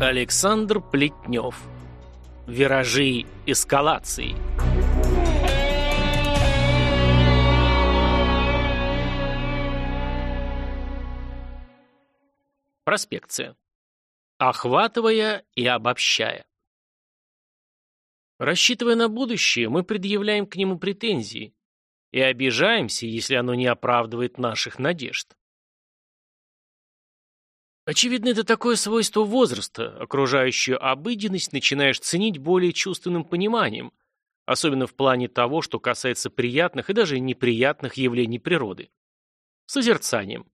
Александр Плетнев. Виражи эскалации. Проспекция. Охватывая и обобщая. Рассчитывая на будущее, мы предъявляем к нему претензии и обижаемся, если оно не оправдывает наших надежд. Очевидно, это такое свойство возраста. Окружающую обыденность начинаешь ценить более чувственным пониманием, особенно в плане того, что касается приятных и даже неприятных явлений природы. Созерцанием.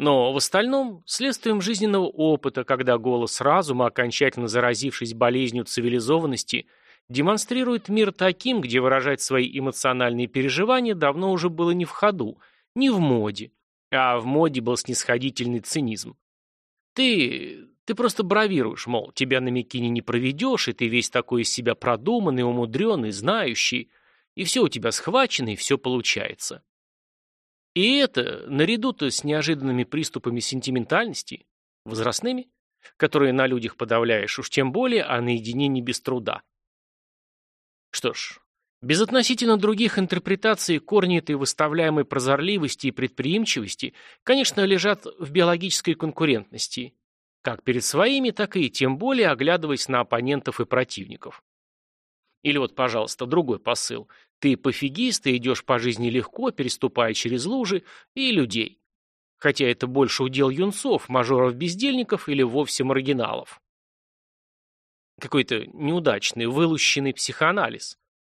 Но в остальном – следствием жизненного опыта, когда голос разума, окончательно заразившись болезнью цивилизованности, демонстрирует мир таким, где выражать свои эмоциональные переживания давно уже было не в ходу, не в моде, а в моде был снисходительный цинизм. Ты... ты просто бравируешь, мол, тебя на Микине не проведешь, и ты весь такой из себя продуманный, умудренный, знающий, и все у тебя схвачено, и все получается. И это, наряду-то с неожиданными приступами сентиментальности, возрастными, которые на людях подавляешь, уж тем более, а наедине не без труда. Что ж, без относительно других интерпретаций корни этой выставляемой прозорливости и предприимчивости, конечно, лежат в биологической конкурентности, как перед своими, так и тем более оглядываясь на оппонентов и противников. Или вот, пожалуйста, другой посыл. Ты пофигист, ты идешь по жизни легко, переступая через лужи и людей. Хотя это больше удел юнцов, мажоров-бездельников или вовсе маргиналов. Какой-то неудачный, вылущенный психоанализ.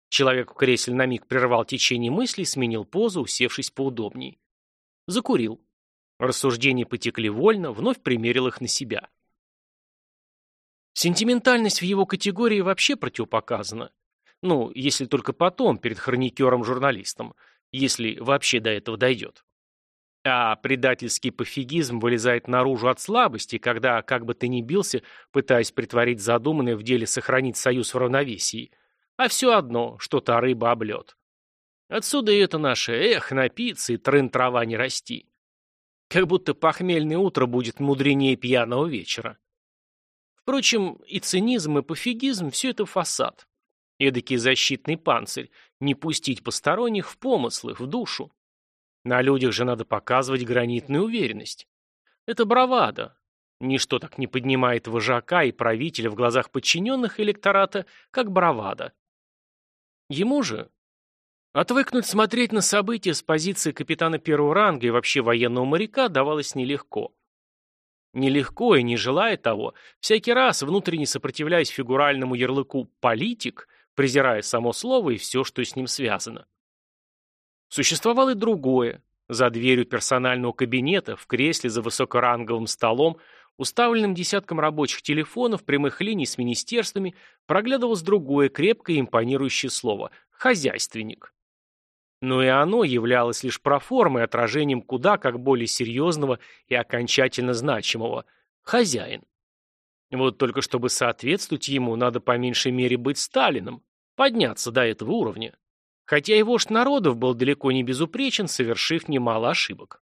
Человек в кресле на миг прервал течение мыслей, сменил позу, усевшись поудобнее. Закурил. Рассуждения потекли вольно, вновь примерил их на себя. Сентиментальность в его категории вообще противопоказана. Ну, если только потом, перед хроникером-журналистом, если вообще до этого дойдет. А предательский пофигизм вылезает наружу от слабости, когда, как бы ты ни бился, пытаясь притворить задуманное в деле сохранить союз в равновесии, а все одно, что та рыба облет. Отсюда и это наше «эх, напиться и трын трава не расти». Как будто похмельное утро будет мудренее пьяного вечера. Впрочем, и цинизм, и пофигизм – все это фасад. Эдакий защитный панцирь – не пустить посторонних в помыслы, в душу. На людях же надо показывать гранитную уверенность. Это бравада, Ничто так не поднимает вожака и правителя в глазах подчиненных электората, как бравада. Ему же отвыкнуть смотреть на события с позиции капитана первого ранга и вообще военного моряка давалось нелегко. Нелегко и не желая того, всякий раз, внутренне сопротивляясь фигуральному ярлыку «политик», презирая само слово и все, что с ним связано. Существовало и другое. За дверью персонального кабинета, в кресле за высокоранговым столом, уставленным десятком рабочих телефонов, прямых линий с министерствами, проглядывалось другое крепкое импонирующее слово – «хозяйственник». Но и оно являлось лишь проформой, отражением куда как более серьезного и окончательно значимого – «хозяин». Вот только чтобы соответствовать ему, надо по меньшей мере быть Сталином, подняться до этого уровня. Хотя и вождь народов был далеко не безупречен, совершив немало ошибок.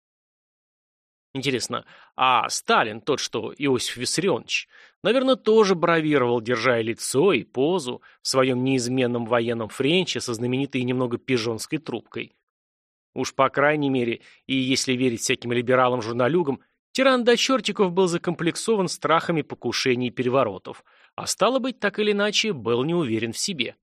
Интересно, а Сталин, тот что Иосиф Виссарионович, наверное, тоже бравировал, держа лицо и позу в своем неизменном военном френче со знаменитой немного пижонской трубкой. Уж по крайней мере, и если верить всяким либералам-журналюгам, тиран до чертиков был закомплексован страхами покушений и переворотов, а стало быть, так или иначе, был не уверен в себе.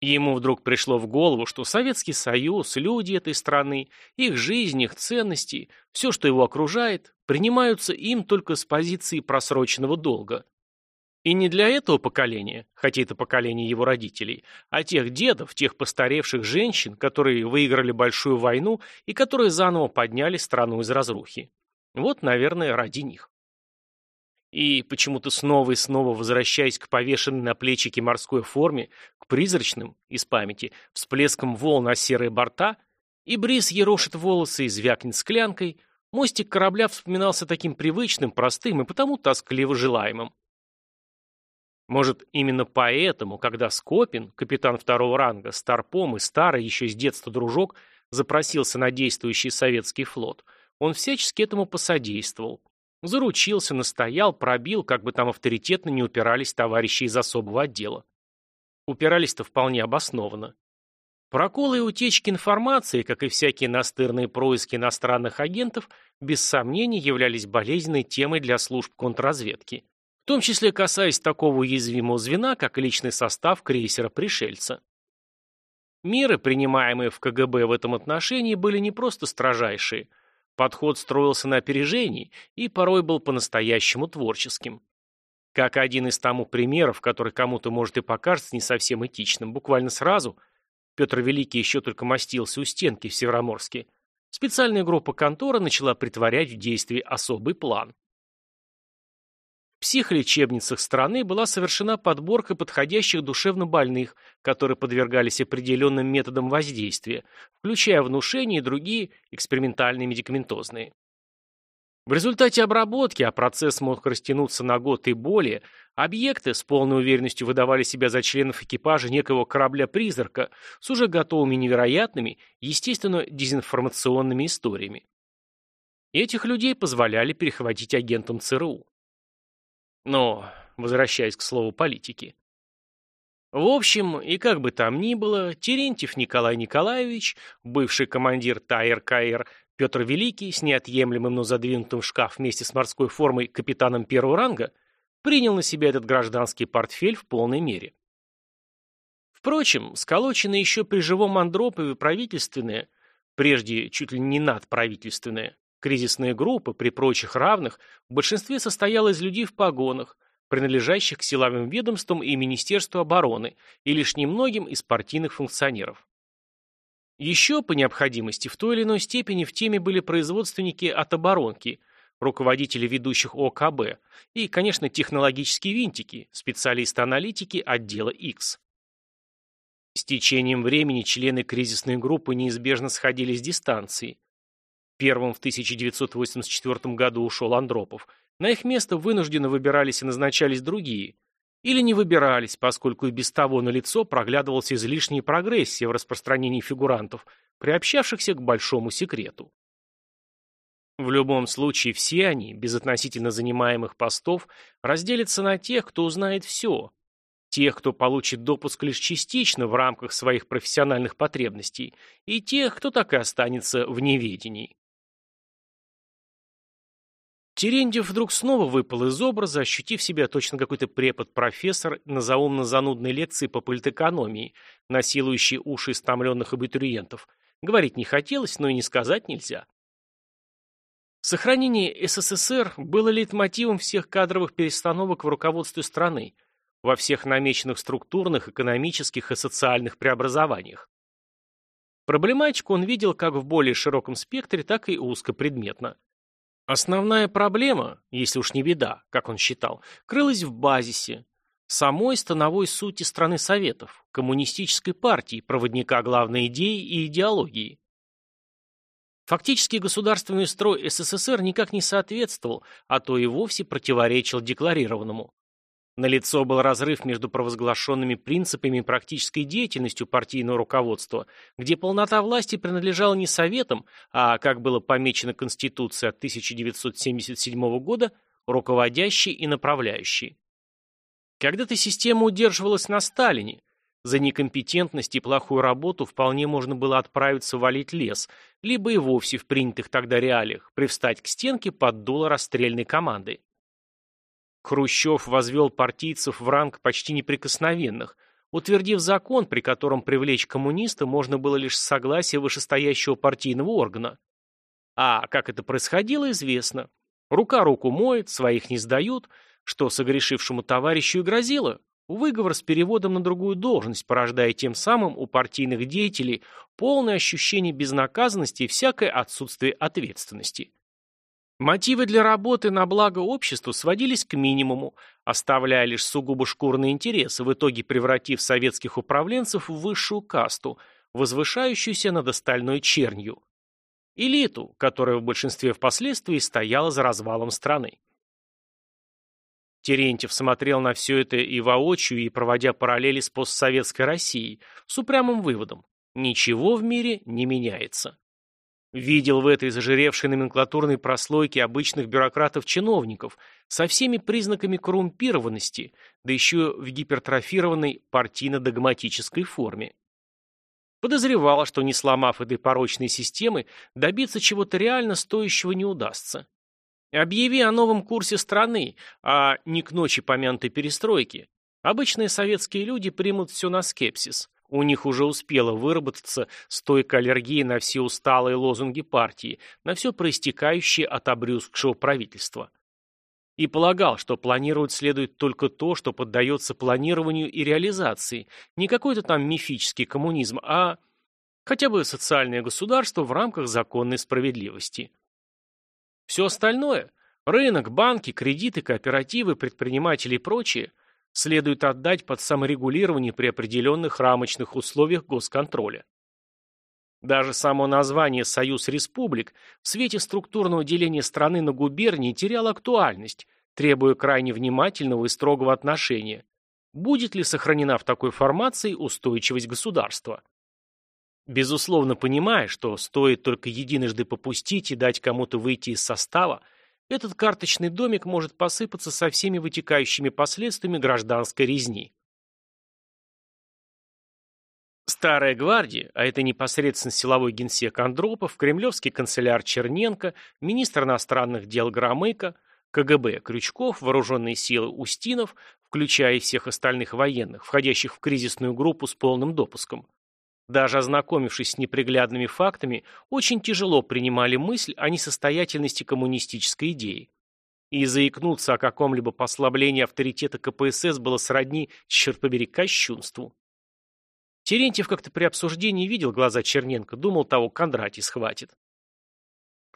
Ему вдруг пришло в голову, что Советский Союз, люди этой страны, их жизнь, их ценности, все, что его окружает, принимаются им только с позиции просроченного долга. И не для этого поколения, хотя это поколение его родителей, а тех дедов, тех постаревших женщин, которые выиграли большую войну и которые заново подняли страну из разрухи. Вот, наверное, ради них. И почему-то снова и снова возвращаясь к повешенной на плечике морской форме, к призрачным, из памяти, всплескам волн о серые борта, и бриз ерошит волосы и звякнет склянкой, мостик корабля вспоминался таким привычным, простым и потому тоскливо желаемым. Может, именно поэтому, когда Скопин, капитан второго ранга, старпом и старый еще с детства дружок, запросился на действующий советский флот, он всячески этому посодействовал, Заручился, настоял, пробил, как бы там авторитетно не упирались товарищи из особого отдела. Упирались-то вполне обоснованно. Проколы и утечки информации, как и всякие настырные происки иностранных агентов, без сомнений являлись болезненной темой для служб контрразведки, в том числе касаясь такого уязвимого звена, как личный состав крейсера-пришельца. Меры, принимаемые в КГБ в этом отношении, были не просто строжайшие. Подход строился на опережении и порой был по-настоящему творческим. Как один из тому примеров, который кому-то может и покажется не совсем этичным, буквально сразу – Петр Великий еще только мастился у стенки в Североморске, специальная группа контора начала притворять в действие особый план. Психолечебницах страны была совершена подборка подходящих душевно больных, которые подвергались определенным методам воздействия, включая внушение и другие экспериментальные медикаментозные. В результате обработки, а процесс мог растянуться на год и более, объекты с полной уверенностью выдавали себя за членов экипажа некого корабля-призрака с уже готовыми невероятными, естественно, дезинформационными историями. Этих людей позволяли перехватить агентам ЦРУ. Но, возвращаясь к слову политики. В общем, и как бы там ни было, Терентьев Николай Николаевич, бывший командир ТАР-КР, Петр Великий, с неотъемлемым, но задвинутым в шкаф вместе с морской формой капитаном первого ранга, принял на себя этот гражданский портфель в полной мере. Впрочем, сколоченные еще при живом Андропове правительственные, прежде чуть ли не надправительственные, кризисные группы при прочих равных в большинстве состояла из людей в погонах, принадлежащих к силовым ведомствам и Министерству обороны, и лишь немногим из партийных функционеров. Еще, по необходимости, в той или иной степени в теме были производственники от оборонки, руководители ведущих ОКБ и, конечно, технологические винтики, специалисты-аналитики отдела X. С течением времени члены кризисной группы неизбежно сходили с дистанции. Первым в 1984 году ушел Андропов. На их место вынужденно выбирались и назначались другие – или не выбирались, поскольку и без того на лицо проглядывался излишняя прогрессия в распространении фигурантов, приобщавшихся к большому секрету. В любом случае все они, без относительно занимаемых постов, разделятся на тех, кто узнает все, тех, кто получит допуск лишь частично в рамках своих профессиональных потребностей, и тех, кто так и останется в неведении. Терентьев вдруг снова выпал из образа, ощутив себя точно какой-то препод-профессор на заумно-занудной лекции по политэкономии, насилующий уши истомленных абитуриентов. Говорить не хотелось, но и не сказать нельзя. Сохранение СССР было лейтмотивом всех кадровых перестановок в руководстве страны, во всех намеченных структурных, экономических и социальных преобразованиях. Проблематику он видел как в более широком спектре, так и узкопредметно. Основная проблема, если уж не беда, как он считал, крылась в базисе, самой становой сути страны Советов, коммунистической партии, проводника главной идеи и идеологии. Фактически государственный строй СССР никак не соответствовал, а то и вовсе противоречил декларированному. Налицо был разрыв между провозглашенными принципами и практической деятельностью партийного руководства, где полнота власти принадлежала не Советам, а, как было помечено Конституцией от 1977 года, руководящей и направляющей. Когда-то система удерживалась на Сталине. За некомпетентность и плохую работу вполне можно было отправиться валить лес, либо и вовсе в принятых тогда реалиях, привстать к стенке под дуло расстрельной команды. Хрущев возвел партийцев в ранг почти неприкосновенных, утвердив закон, при котором привлечь коммуниста можно было лишь с согласия вышестоящего партийного органа. А как это происходило, известно. Рука руку моет, своих не сдают, что согрешившему товарищу и грозило. Выговор с переводом на другую должность, порождая тем самым у партийных деятелей полное ощущение безнаказанности и всякое отсутствие ответственности. Мотивы для работы на благо обществу сводились к минимуму, оставляя лишь сугубо шкурные интересы, в итоге превратив советских управленцев в высшую касту, возвышающуюся над остальной чернью. Элиту, которая в большинстве впоследствии стояла за развалом страны. Терентьев смотрел на все это и воочию, и проводя параллели с постсоветской Россией, с упрямым выводом – ничего в мире не меняется. Видел в этой зажиревшей номенклатурной прослойке обычных бюрократов-чиновников со всеми признаками коррумпированности, да еще в гипертрофированной партийно-догматической форме. Подозревала, что не сломав этой порочной системы, добиться чего-то реально стоящего не удастся. Объяви о новом курсе страны, а не к ночи помянутой перестройки. Обычные советские люди примут все на скепсис. У них уже успела выработаться стойкая аллергия на все усталые лозунги партии, на все проистекающее от обрюзгшего правительства. И полагал, что планировать следует только то, что поддается планированию и реализации, не какой-то там мифический коммунизм, а хотя бы социальное государство в рамках законной справедливости. Все остальное – рынок, банки, кредиты, кооперативы, предприниматели и прочее – следует отдать под саморегулирование при определенных рамочных условиях госконтроля. Даже само название «Союз республик» в свете структурного деления страны на губернии теряло актуальность, требуя крайне внимательного и строгого отношения. Будет ли сохранена в такой формации устойчивость государства? Безусловно, понимая, что стоит только единожды попустить и дать кому-то выйти из состава – этот карточный домик может посыпаться со всеми вытекающими последствиями гражданской резни. Старая гвардия, а это непосредственно силовой генсек Андропов, кремлевский канцеляр Черненко, министр иностранных дел Громыко, КГБ Крючков, вооруженные силы Устинов, включая всех остальных военных, входящих в кризисную группу с полным допуском, даже ознакомившись с неприглядными фактами, очень тяжело принимали мысль о несостоятельности коммунистической идеи. И заикнуться о каком-либо послаблении авторитета КПСС было сродни, черт побери, кощунству. Терентьев как-то при обсуждении видел глаза Черненко, думал, того Кондратий схватит.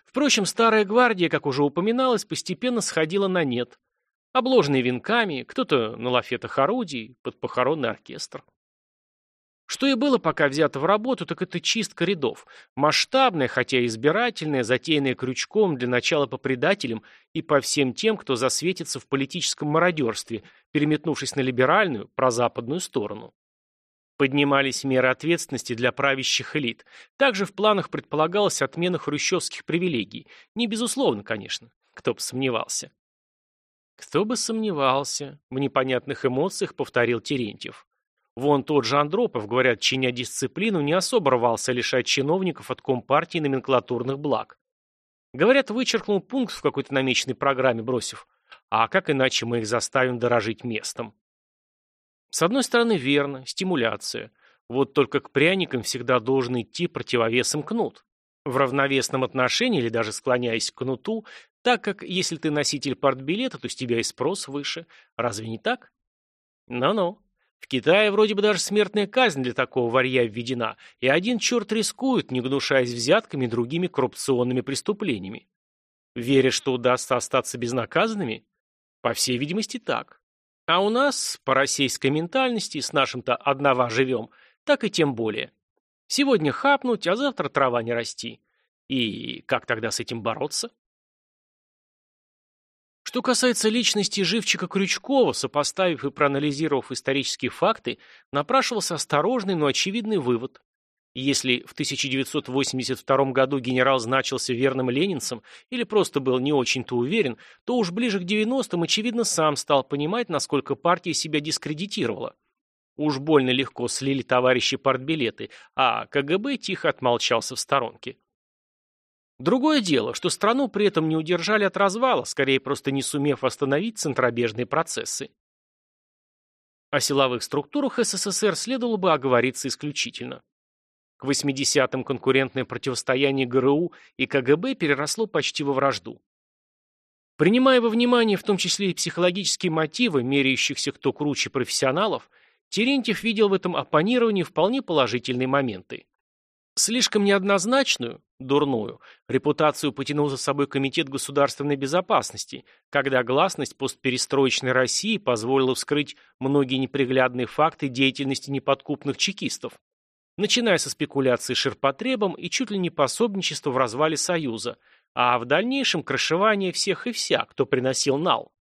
Впрочем, старая гвардия, как уже упоминалось, постепенно сходила на нет. Обложенные венками, кто-то на лафетах орудий, под похоронный оркестр. Что и было пока взято в работу, так это чистка рядов. Масштабная, хотя и избирательная, затеянная крючком для начала по предателям и по всем тем, кто засветится в политическом мародерстве, переметнувшись на либеральную, прозападную сторону. Поднимались меры ответственности для правящих элит. Также в планах предполагалась отмена хрущевских привилегий. Не безусловно, конечно. Кто бы сомневался. Кто бы сомневался, в непонятных эмоциях повторил Терентьев. Вон тот же Андропов, говорят, чиня дисциплину, не особо рвался лишать чиновников от компартии номенклатурных благ. Говорят, вычеркнул пункт в какой-то намеченной программе, бросив «А как иначе мы их заставим дорожить местом?» С одной стороны, верно, стимуляция. Вот только к пряникам всегда должен идти противовесом кнут. В равновесном отношении или даже склоняясь к кнуту, так как если ты носитель партбилета, то с тебя и спрос выше. Разве не так? Ну-ну. В Китае вроде бы даже смертная казнь для такого варья введена, и один черт рискует, не гнушаясь взятками и другими коррупционными преступлениями. Верят, что удастся остаться безнаказанными? По всей видимости, так. А у нас, по российской ментальности, с нашим-то одного живем, так и тем более. Сегодня хапнуть, а завтра трава не расти. И как тогда с этим бороться? Что касается личности живчика Крючкова, сопоставив и проанализировав исторические факты, напрашивался осторожный, но очевидный вывод. Если в 1982 году генерал значился верным ленинцем или просто был не очень-то уверен, то уж ближе к 90-м, очевидно, сам стал понимать, насколько партия себя дискредитировала. Уж больно легко слили товарищи партбилеты, а КГБ тихо отмолчался в сторонке. Другое дело, что страну при этом не удержали от развала, скорее просто не сумев остановить центробежные процессы. О силовых структурах СССР следовало бы оговориться исключительно. К 80-м конкурентное противостояние ГРУ и КГБ переросло почти во вражду. Принимая во внимание в том числе и психологические мотивы, меряющихся кто круче профессионалов, Терентьев видел в этом оппонировании вполне положительные моменты. Слишком неоднозначную, дурную, репутацию потянул за собой Комитет государственной безопасности, когда гласность постперестроечной России позволила вскрыть многие неприглядные факты деятельности неподкупных чекистов, начиная со спекуляции ширпотребом и чуть ли не пособничества в развале Союза, а в дальнейшем крышевание всех и вся, кто приносил нал.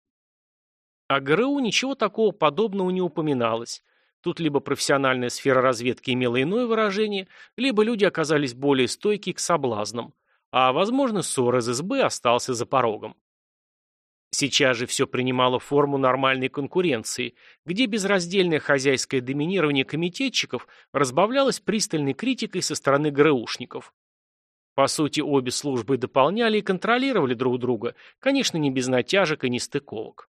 О ГРУ ничего такого подобного не упоминалось, Тут либо профессиональная сфера разведки имела иное выражение, либо люди оказались более стойки к соблазнам. а, возможно, ссор из СБ остался за порогом. Сейчас же все принимало форму нормальной конкуренции, где безраздельное хозяйское доминирование комитетчиков разбавлялось пристальной критикой со стороны ГРУшников. По сути, обе службы дополняли и контролировали друг друга, конечно, не без натяжек и нестыковок.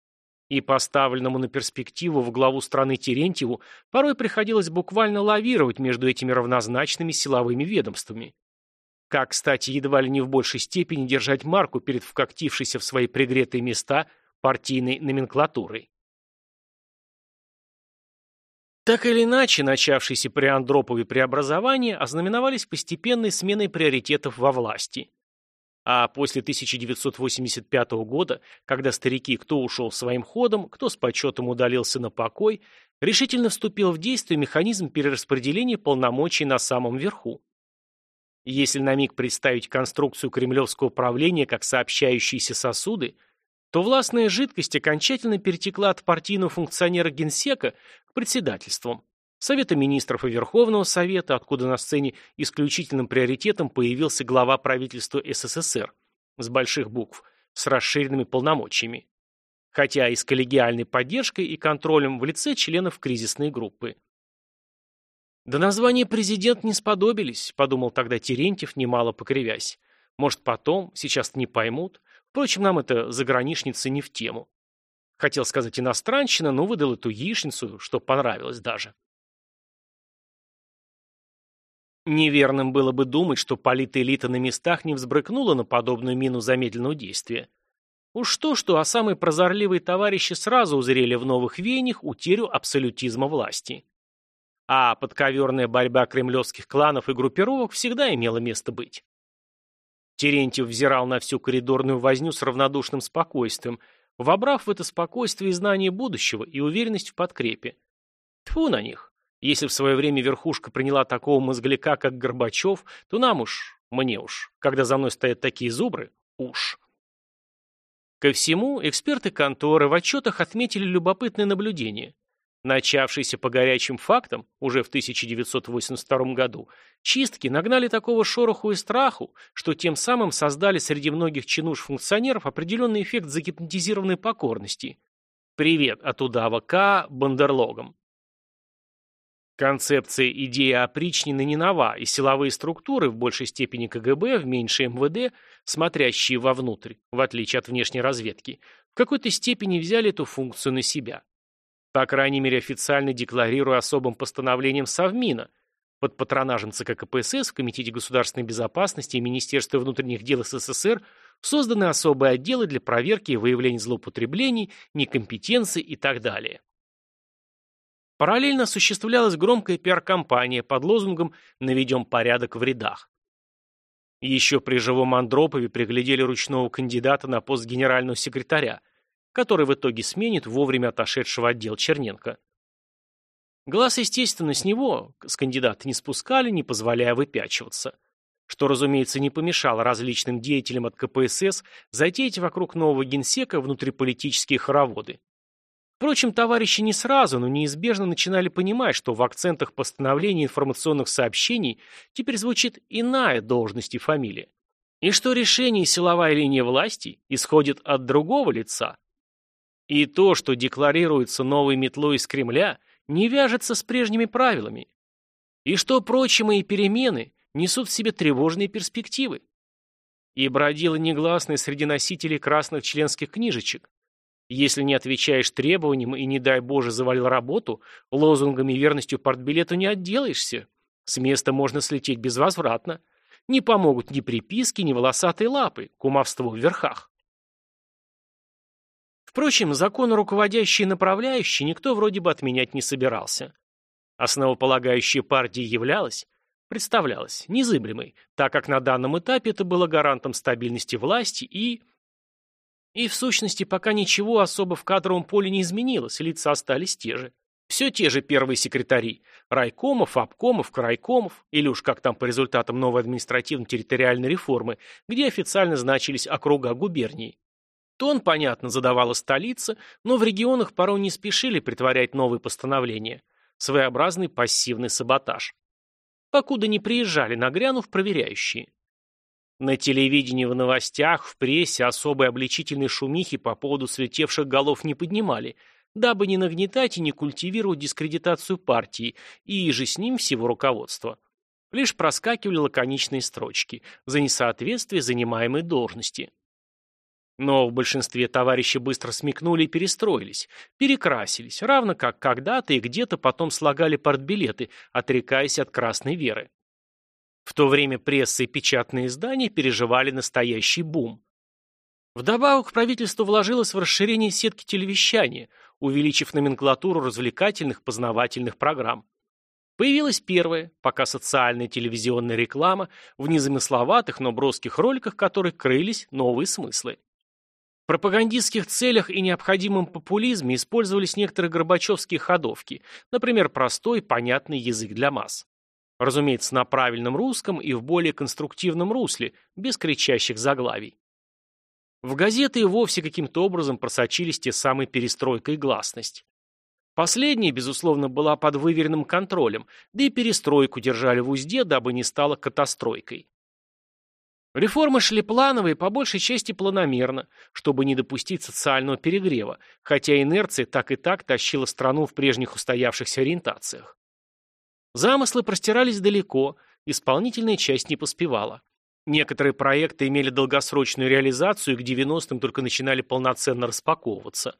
И поставленному на перспективу в главу страны Терентьеву порой приходилось буквально лавировать между этими равнозначными силовыми ведомствами. Как, кстати, едва ли не в большей степени держать марку перед вкоктившейся в свои пригретые места партийной номенклатурой. Так или иначе, начавшиеся при Андропове преобразования ознаменовались постепенной сменой приоритетов во власти. А после 1985 года, когда старики кто ушел своим ходом, кто с почетом удалился на покой, решительно вступил в действие механизм перераспределения полномочий на самом верху. Если на миг представить конструкцию кремлевского правления как сообщающиеся сосуды, то властная жидкость окончательно перетекла от партийного функционера генсека к председательствам, Совета министров и Верховного Совета, откуда на сцене исключительным приоритетом появился глава правительства СССР, с больших букв, с расширенными полномочиями. Хотя и с коллегиальной поддержкой и контролем в лице членов кризисной группы. «Да название президент не сподобились», — подумал тогда Терентьев, немало покривясь. «Может, потом, сейчас не поймут. Впрочем, нам это заграничницы не в тему». Хотел сказать иностранщина, но выдал эту яичницу, что понравилось даже. Неверным было бы думать, что политэлита на местах не взбрыкнула на подобную мину замедленного действия. Уж то-что, а самые прозорливые товарищи сразу узрели в новых веяниях утерю абсолютизма власти а подковерная борьба кремлевских кланов и группировок всегда имела место быть. Терентьев взирал на всю коридорную возню с равнодушным спокойствием, вобрав в это спокойствие знание будущего и уверенность в подкрепе. Тьфу на них. Если в свое время верхушка приняла такого мозгляка, как Горбачев, то нам уж, мне уж, когда за мной стоят такие зубры, уж. Ко всему, эксперты конторы в отчетах отметили любопытное наблюдение. Начавшиеся по горячим фактам, уже в 1982 году, чистки нагнали такого шороху и страху, что тем самым создали среди многих чинуш-функционеров определенный эффект загипнотизированной покорности. Привет от удава К. Бандерлогам. Концепция идеи опричнины не нова, и силовые структуры, в большей степени КГБ, в меньшей МВД, смотрящие вовнутрь, в отличие от внешней разведки, в какой-то степени взяли эту функцию на себя по крайней мере официально декларируя особым постановлением Совмина, под патронажем ЦК КПСС в Комитете государственной безопасности и Министерстве внутренних дел СССР созданы особые отделы для проверки и выявления злоупотреблений, некомпетенции и так далее. Параллельно осуществлялась громкая пиар-компания под лозунгом «Наведем порядок в рядах». Еще при живом Андропове приглядели ручного кандидата на пост генерального секретаря – который в итоге сменит вовремя отошедшего отдел Черненко. Глаз, естественно, с него, с кандидата не спускали, не позволяя выпячиваться. Что, разумеется, не помешало различным деятелям от КПСС затеять вокруг нового генсека внутриполитические хороводы. Впрочем, товарищи не сразу, но неизбежно начинали понимать, что в акцентах постановления информационных сообщений теперь звучит иная должность и фамилия. И что решение силовая линия власти исходит от другого лица, и то, что декларируется новой метлой из Кремля, не вяжется с прежними правилами. И что прочие мои перемены несут в себе тревожные перспективы. И бродило негласное среди носителей красных членских книжечек. Если не отвечаешь требованиям и, не дай Боже, завалил работу, лозунгами и верностью портбилету не отделаешься. С места можно слететь безвозвратно. Не помогут ни приписки, ни волосатые лапы, кумовство в верхах. Впрочем, закон руководящий и направляющий никто вроде бы отменять не собирался. Основополагающей партией являлась, представлялась, незыблемой, так как на данном этапе это было гарантом стабильности власти и... И в сущности пока ничего особо в кадровом поле не изменилось, лица остались те же. Все те же первые секретари – райкомов, обкомов, крайкомов, или уж как там по результатам новой административно-территориальной реформы, где официально значились округа губернии. Тон, понятно, задавала столица, но в регионах порой не спешили притворять новые постановления. Своеобразный пассивный саботаж. Покуда не приезжали, нагрянув проверяющие. На телевидении, в новостях, в прессе особой обличительной шумихи по поводу слетевших голов не поднимали, дабы не нагнетать и не культивировать дискредитацию партии и же с ним всего руководства. Лишь проскакивали лаконичные строчки за несоответствие занимаемой должности. Но в большинстве товарищи быстро смекнули и перестроились, перекрасились, равно как когда-то и где-то потом слагали партбилеты, отрекаясь от красной веры. В то время пресса и печатные издания переживали настоящий бум. Вдобавок правительство вложилось в расширение сетки телевещания, увеличив номенклатуру развлекательных познавательных программ. Появилась первая, пока социальная телевизионная реклама, в незамысловатых, но броских роликах которых крылись новые смыслы. В пропагандистских целях и необходимом популизме использовались некоторые горбачевские ходовки, например, простой, понятный язык для масс. Разумеется, на правильном русском и в более конструктивном русле, без кричащих заглавий. В газеты и вовсе каким-то образом просочились те самые перестройка и гласность. Последняя, безусловно, была под выверенным контролем, да и перестройку держали в узде, дабы не стала катастройкой. Реформы шли плановые, по большей части планомерно, чтобы не допустить социального перегрева, хотя инерция так и так тащила страну в прежних устоявшихся ориентациях. Замыслы простирались далеко, исполнительная часть не поспевала. Некоторые проекты имели долгосрочную реализацию и к 90-м только начинали полноценно распаковываться.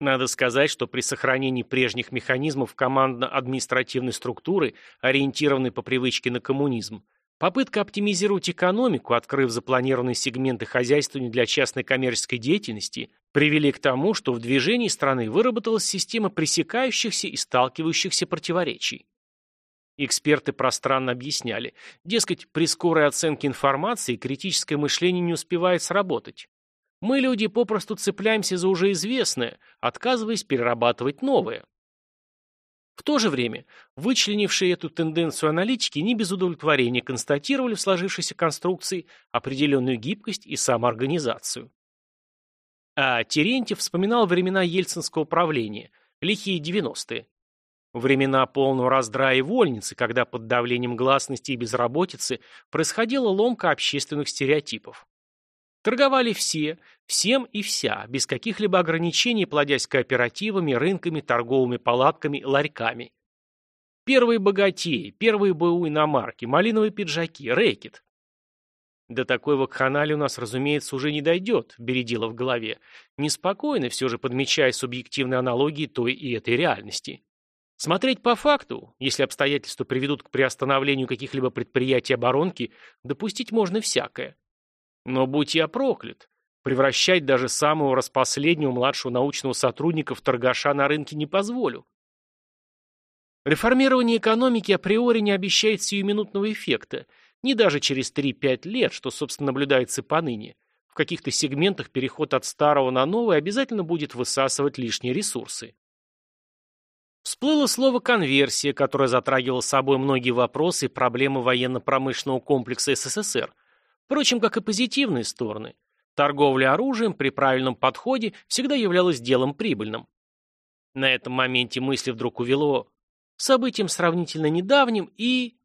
Надо сказать, что при сохранении прежних механизмов командно-административной структуры, ориентированной по привычке на коммунизм, попытка оптимизировать экономику, открыв запланированные сегменты хозяйствования для частной коммерческой деятельности, привели к тому, что в движении страны выработалась система пресекающихся и сталкивающихся противоречий. Эксперты пространно объясняли, дескать, при скорой оценке информации критическое мышление не успевает сработать. Мы, люди, попросту цепляемся за уже известное, отказываясь перерабатывать новое. В то же время, вычленившие эту тенденцию аналитики не без удовлетворения констатировали в сложившейся конструкции определенную гибкость и самоорганизацию. А Терентьев вспоминал времена ельцинского правления, лихие 90-е. Времена полного раздрая и вольницы, когда под давлением гласности и безработицы происходила ломка общественных стереотипов. Торговали все, всем и вся, без каких-либо ограничений, плодясь кооперативами, рынками, торговыми палатками, ларьками. Первые богатеи, первые БУ иномарки, малиновые пиджаки, рэкет. До такой вакханалии у нас, разумеется, уже не дойдет, бередило в голове, неспокойно все же подмечая субъективные аналогии той и этой реальности. Смотреть по факту, если обстоятельства приведут к приостановлению каких-либо предприятий оборонки, допустить можно всякое. Но будь я проклят, превращать даже самого распоследнего младшего научного сотрудника в торгаша на рынке не позволю. Реформирование экономики априори не обещает сиюминутного эффекта, не даже через 3-5 лет, что, собственно, наблюдается поныне. В каких-то сегментах переход от старого на новый обязательно будет высасывать лишние ресурсы. Всплыло слово «конверсия», которое затрагивало собой многие вопросы и проблемы военно-промышленного комплекса СССР, впрочем, как и позитивные стороны. Торговля оружием при правильном подходе всегда являлась делом прибыльным. На этом моменте мысли вдруг увело событием сравнительно недавним и